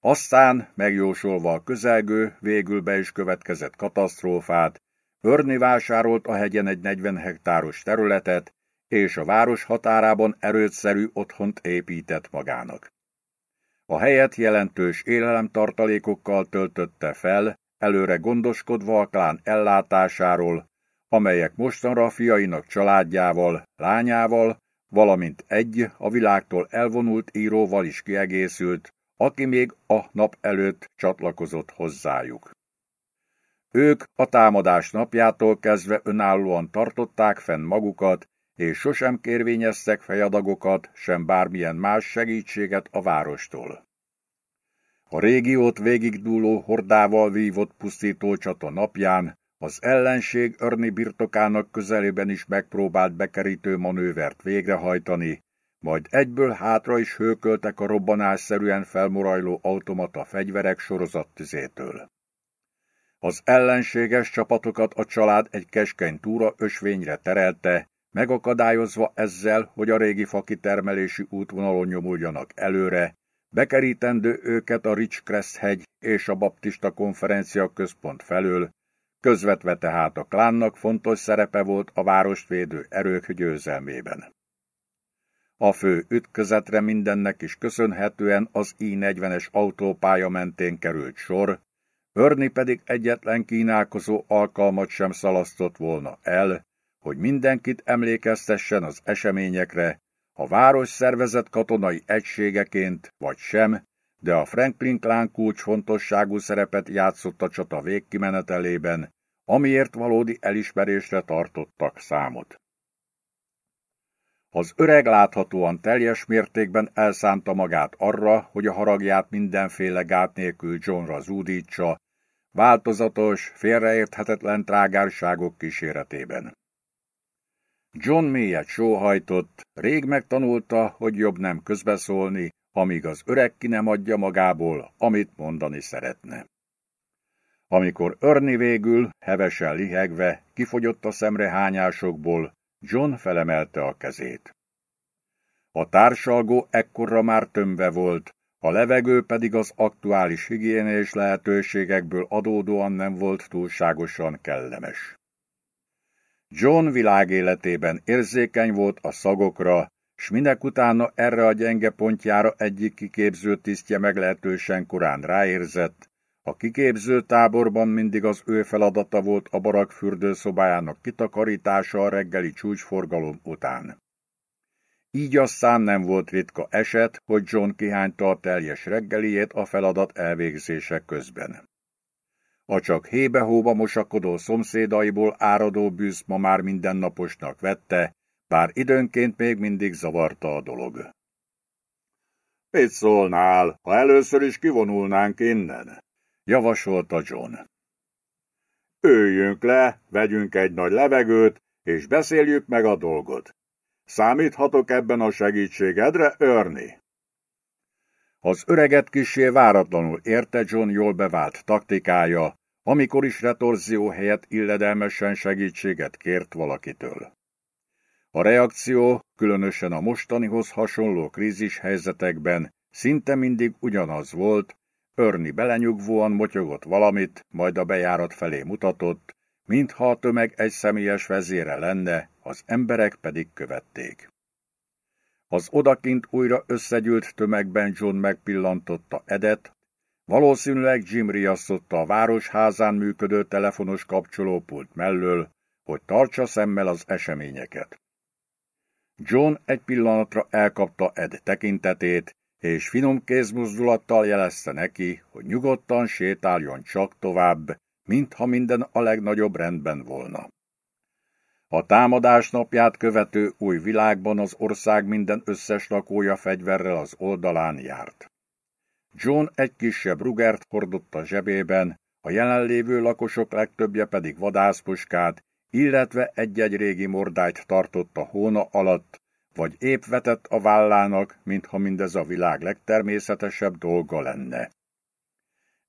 Aztán, megjósolva a közelgő, végül be is következett katasztrófát, Örni vásárolt a hegyen egy 40 hektáros területet, és a város határában erőtszerű otthont épített magának. A helyet jelentős élelemtartalékokkal töltötte fel, előre gondoskodva a klán ellátásáról, amelyek mostanra a fiainak családjával, lányával, valamint egy a világtól elvonult íróval is kiegészült, aki még a nap előtt csatlakozott hozzájuk. Ők a támadás napjától kezdve önállóan tartották fenn magukat, és sosem kérvényeztek fejadagokat, sem bármilyen más segítséget a várostól. A régiót végigdúló hordával vívott pusztító csata napján az ellenség örni birtokának közelében is megpróbált bekerítő manővert végrehajtani, majd egyből hátra is hőköltek a robbanásszerűen felmorajló automata fegyverek sorozattüzétől. Az ellenséges csapatokat a család egy keskeny túra ösvényre terelte, megakadályozva ezzel, hogy a régi fakitermelési útvonalon nyomuljanak előre, bekerítendő őket a Ridgecrest hegy és a Baptista konferencia központ felől, közvetve tehát a klánnak fontos szerepe volt a várost védő erők győzelmében. A fő ütközetre mindennek is köszönhetően az I-40-es autópálya mentén került sor, Örni pedig egyetlen kínálkozó alkalmat sem szalasztott volna el, hogy mindenkit emlékeztessen az eseményekre, a város szervezett katonai egységeként, vagy sem, de a Franklin klán kulcsfontosságú szerepet játszott a csata végkimenetelében, amiért valódi elismerésre tartottak számot. Az öreg láthatóan teljes mértékben elszánta magát arra, hogy a haragját mindenféle gát nélkül Johnra zúdítsa, változatos, félreérthetetlen trágárságok kíséretében. John mélyet sóhajtott, rég megtanulta, hogy jobb nem közbeszólni, amíg az öreg ki nem adja magából, amit mondani szeretne. Amikor Örni végül, hevesen lihegve, kifogyott a szemrehányásokból, John felemelte a kezét. A társalgó ekkorra már tömve volt, a levegő pedig az aktuális higiénés lehetőségekből adódóan nem volt túlságosan kellemes. John világéletében érzékeny volt a szagokra, s minek utána erre a gyenge pontjára egyik kiképző tisztje meglehetősen korán ráérzett, a kiképző táborban mindig az ő feladata volt a barak fürdőszobájának kitakarítása a reggeli csúcsforgalom után. Így aztán nem volt ritka eset, hogy John kihányta a teljes reggeliét a feladat elvégzése közben. A csak hébe-hóba mosakodó szomszédaiból áradó bűz ma már mindennaposnak vette, bár időnként még mindig zavarta a dolog. Mit szólnál, ha először is kivonulnánk innen? javasolta John. Üljünk le, vegyünk egy nagy levegőt, és beszéljük meg a dolgot. Számíthatok ebben a segítségedre, Örni? Az öreget kisé váratlanul érte John jól bevált taktikája, amikor is retorzió helyett illedelmesen segítséget kért valakitől. A reakció, különösen a mostanihoz hasonló krízis helyzetekben szinte mindig ugyanaz volt, Örni belenyugvóan motyogott valamit, majd a bejárat felé mutatott, mintha a tömeg egy személyes vezére lenne, az emberek pedig követték. Az odakint újra összegyűlt tömegben John megpillantotta Edet, valószínűleg Jim riasztotta a városházán működő telefonos kapcsolópult mellől, hogy tartsa szemmel az eseményeket. John egy pillanatra elkapta Ed tekintetét, és finom kézmozdulattal jelezte neki, hogy nyugodtan sétáljon csak tovább, mintha minden a legnagyobb rendben volna. A támadás napját követő új világban az ország minden összes lakója fegyverrel az oldalán járt. John egy kisebb rugert hordott a zsebében, a jelenlévő lakosok legtöbbje pedig vadászpuskát, illetve egy-egy régi mordájt tartott a hóna alatt, vagy épp vetett a vállának, mintha mindez a világ legtermészetesebb dolga lenne.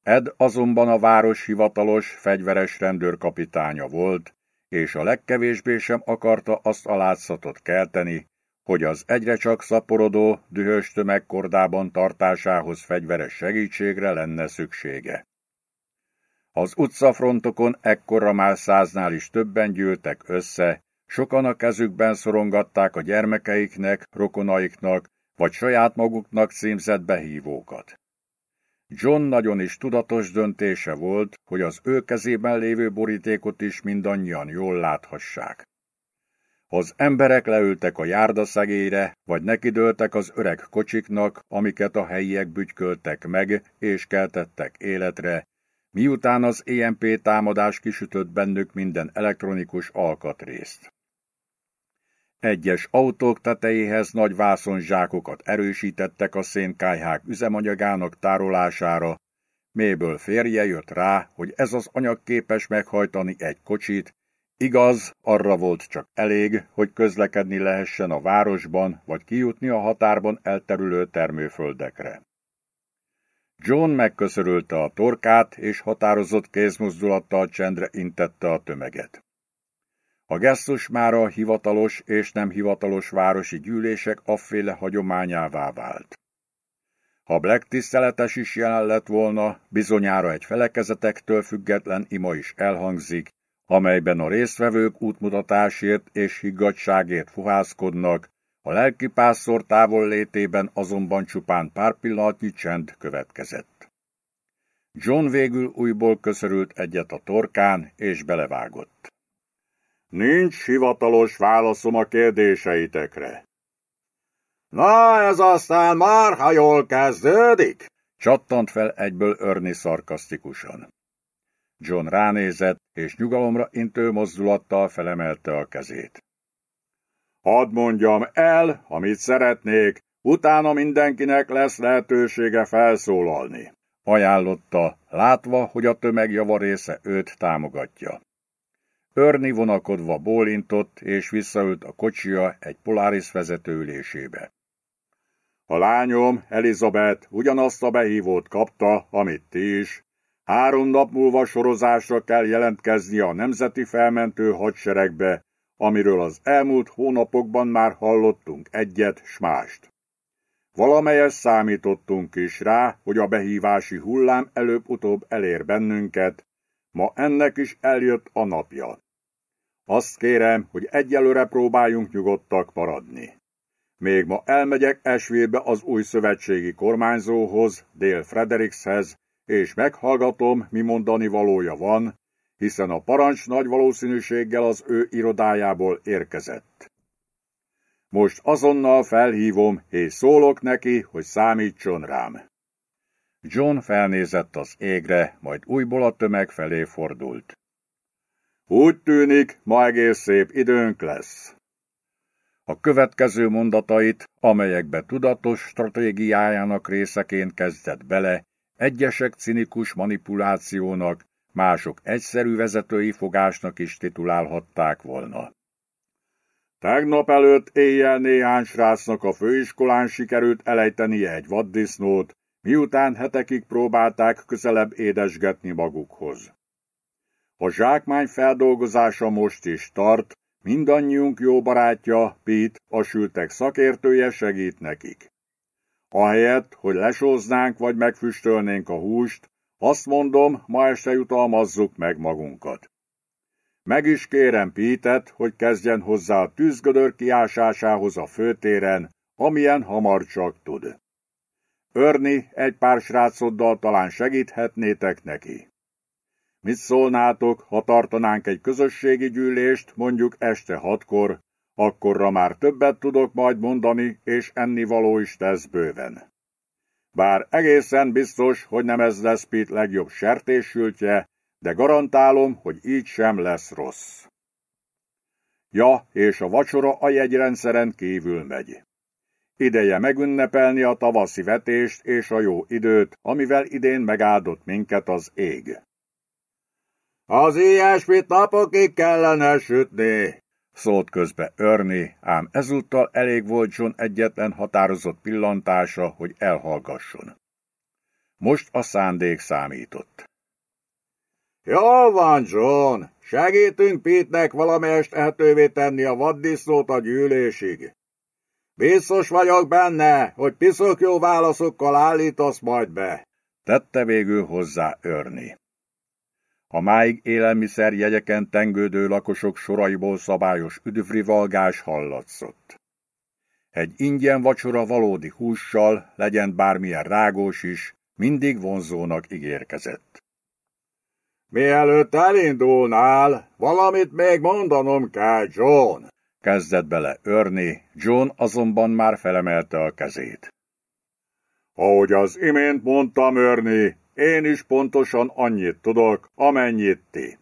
Ed azonban a város hivatalos, fegyveres rendőrkapitánya volt, és a legkevésbé sem akarta azt a látszatot kelteni, hogy az egyre csak szaporodó, dühös tömegkordában tartásához fegyveres segítségre lenne szüksége. Az utcafrontokon ekkora már száznál is többen gyűltek össze, sokan a kezükben szorongatták a gyermekeiknek, rokonaiknak, vagy saját maguknak címzett behívókat. John nagyon is tudatos döntése volt, hogy az ő kezében lévő borítékot is mindannyian jól láthassák. Az emberek leültek a járdaszegélyre, vagy nekidőltek az öreg kocsiknak, amiket a helyiek bütyköltek meg és keltettek életre, miután az EMP támadás kisütött bennük minden elektronikus alkatrészt. Egyes autók tetejéhez nagy vászonzsákokat erősítettek a szénkájhák üzemanyagának tárolására, mélyből férje jött rá, hogy ez az anyag képes meghajtani egy kocsit, igaz, arra volt csak elég, hogy közlekedni lehessen a városban, vagy kijutni a határban elterülő termőföldekre. John megköszörülte a torkát, és határozott kézmozdulattal csendre intette a tömeget. A gesztus már a hivatalos és nem hivatalos városi gyűlések afféle hagyományává vált. Ha Black tiszteletes is jelen lett volna, bizonyára egy felekezetektől független ima is elhangzik, amelyben a résztvevők útmutatásért és higgadságért fuhászkodnak, a lelkipásztor távol létében azonban csupán pár pillanatnyi csend következett. John végül újból köszörült egyet a torkán, és belevágott. Nincs hivatalos válaszom a kérdéseitekre. Na, ez aztán már, ha jól kezdődik, csattant fel egyből örni szarkasztikusan. John ránézett, és nyugalomra intő mozdulattal felemelte a kezét. Hadd mondjam el, amit szeretnék, utána mindenkinek lesz lehetősége felszólalni, ajánlotta, látva, hogy a tömeg javarésze őt támogatja. Örni vonakodva bólintott, és visszaült a kocsia egy Polaris vezetőülésébe. A lányom, Elizabeth, ugyanazt a behívót kapta, amit ti is. Három nap múlva sorozásra kell jelentkezni a Nemzeti Felmentő Hadseregbe, amiről az elmúlt hónapokban már hallottunk egyet s mást. Valamelyes számítottunk is rá, hogy a behívási hullám előbb-utóbb elér bennünket, ma ennek is eljött a napja. Azt kérem, hogy egyelőre próbáljunk nyugodtak maradni. Még ma elmegyek Esvébe az új szövetségi kormányzóhoz, Dél Frederickshez, és meghallgatom, mi mondani valója van, hiszen a parancs nagy valószínűséggel az ő irodájából érkezett. Most azonnal felhívom, és szólok neki, hogy számítson rám. John felnézett az égre, majd újból a tömeg felé fordult. Úgy tűnik, ma egész szép időnk lesz. A következő mondatait, amelyekbe tudatos stratégiájának részeként kezdett bele, egyesek cinikus manipulációnak, mások egyszerű vezetői fogásnak is titulálhatták volna. Tegnap előtt éjjel néhány srácnak a főiskolán sikerült elejtenie egy vaddisznót, miután hetekig próbálták közelebb édesgetni magukhoz. A zsákmány feldolgozása most is tart, mindannyiunk jó barátja, Pete, a sültek szakértője segít nekik. Ahelyett, hogy lesóznánk vagy megfüstölnénk a húst, azt mondom, ma este jutalmazzuk meg magunkat. Meg is kérem Pítet, hogy kezdjen hozzá a tűzgödör kiásásához a főtéren, amilyen hamar csak tud. Örni egy pár srácoddal talán segíthetnétek neki. Mit szólnátok, ha tartanánk egy közösségi gyűlést, mondjuk este hatkor, akkorra már többet tudok majd mondani, és ennivaló is tesz bőven. Bár egészen biztos, hogy nem ez lesz Pete legjobb sertéssültje, de garantálom, hogy így sem lesz rossz. Ja, és a vacsora a jegyrendszeren kívül megy. Ideje megünnepelni a tavaszi vetést és a jó időt, amivel idén megáldott minket az ég. Az ilyesmit napokig kellene sütni, szólt közbe Örni, ám ezúttal elég volt John egyetlen határozott pillantása, hogy elhallgasson. Most a szándék számított. Jól van, John, segítünk Pétnek valamelyest lehetővé tenni a vaddisznót a gyűlésig. Biztos vagyok benne, hogy piszok jó válaszokkal állítasz majd be. Tette végül hozzá Örni. A máig élelmiszer jegyeken tengődő lakosok soraiból szabályos üdvrivalgás hallatszott. Egy ingyen vacsora valódi hússal, legyen bármilyen rágós is, mindig vonzónak ígérkezett. Mielőtt elindulnál, valamit még mondanom kell, John, kezdett bele örni, John azonban már felemelte a kezét. Ahogy az imént mondtam, örni, én is pontosan annyit tudok, amennyit ti.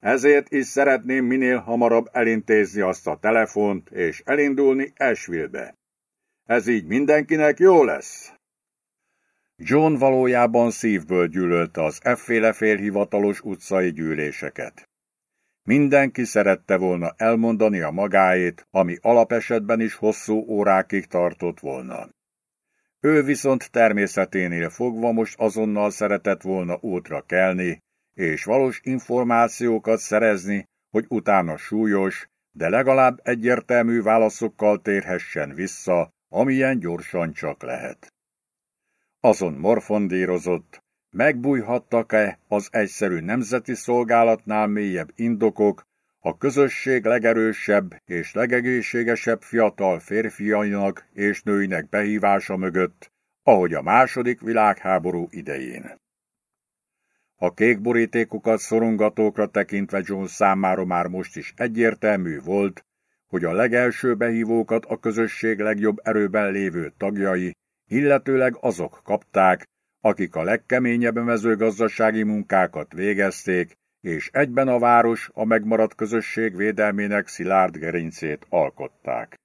Ezért is szeretném minél hamarabb elintézni azt a telefont, és elindulni Esville-be. Ez így mindenkinek jó lesz? John valójában szívből gyűlölte az efféle félhivatalos utcai gyűléseket. Mindenki szerette volna elmondani a magáét, ami alapesetben is hosszú órákig tartott volna. Ő viszont természeténél fogva most azonnal szeretett volna útra kelni, és valós információkat szerezni, hogy utána súlyos, de legalább egyértelmű válaszokkal térhessen vissza, amilyen gyorsan csak lehet. Azon morfondírozott, megbújhattak-e az egyszerű nemzeti szolgálatnál mélyebb indokok, a közösség legerősebb és legegészségesebb fiatal férfiainak és nőinek behívása mögött, ahogy a második világháború idején. A kék borítékokat szorongatókra tekintve John számára már most is egyértelmű volt, hogy a legelső behívókat a közösség legjobb erőben lévő tagjai, illetőleg azok kapták, akik a legkeményebb mezőgazdasági munkákat végezték, és egyben a város a megmaradt közösség védelmének szilárd gerincét alkották.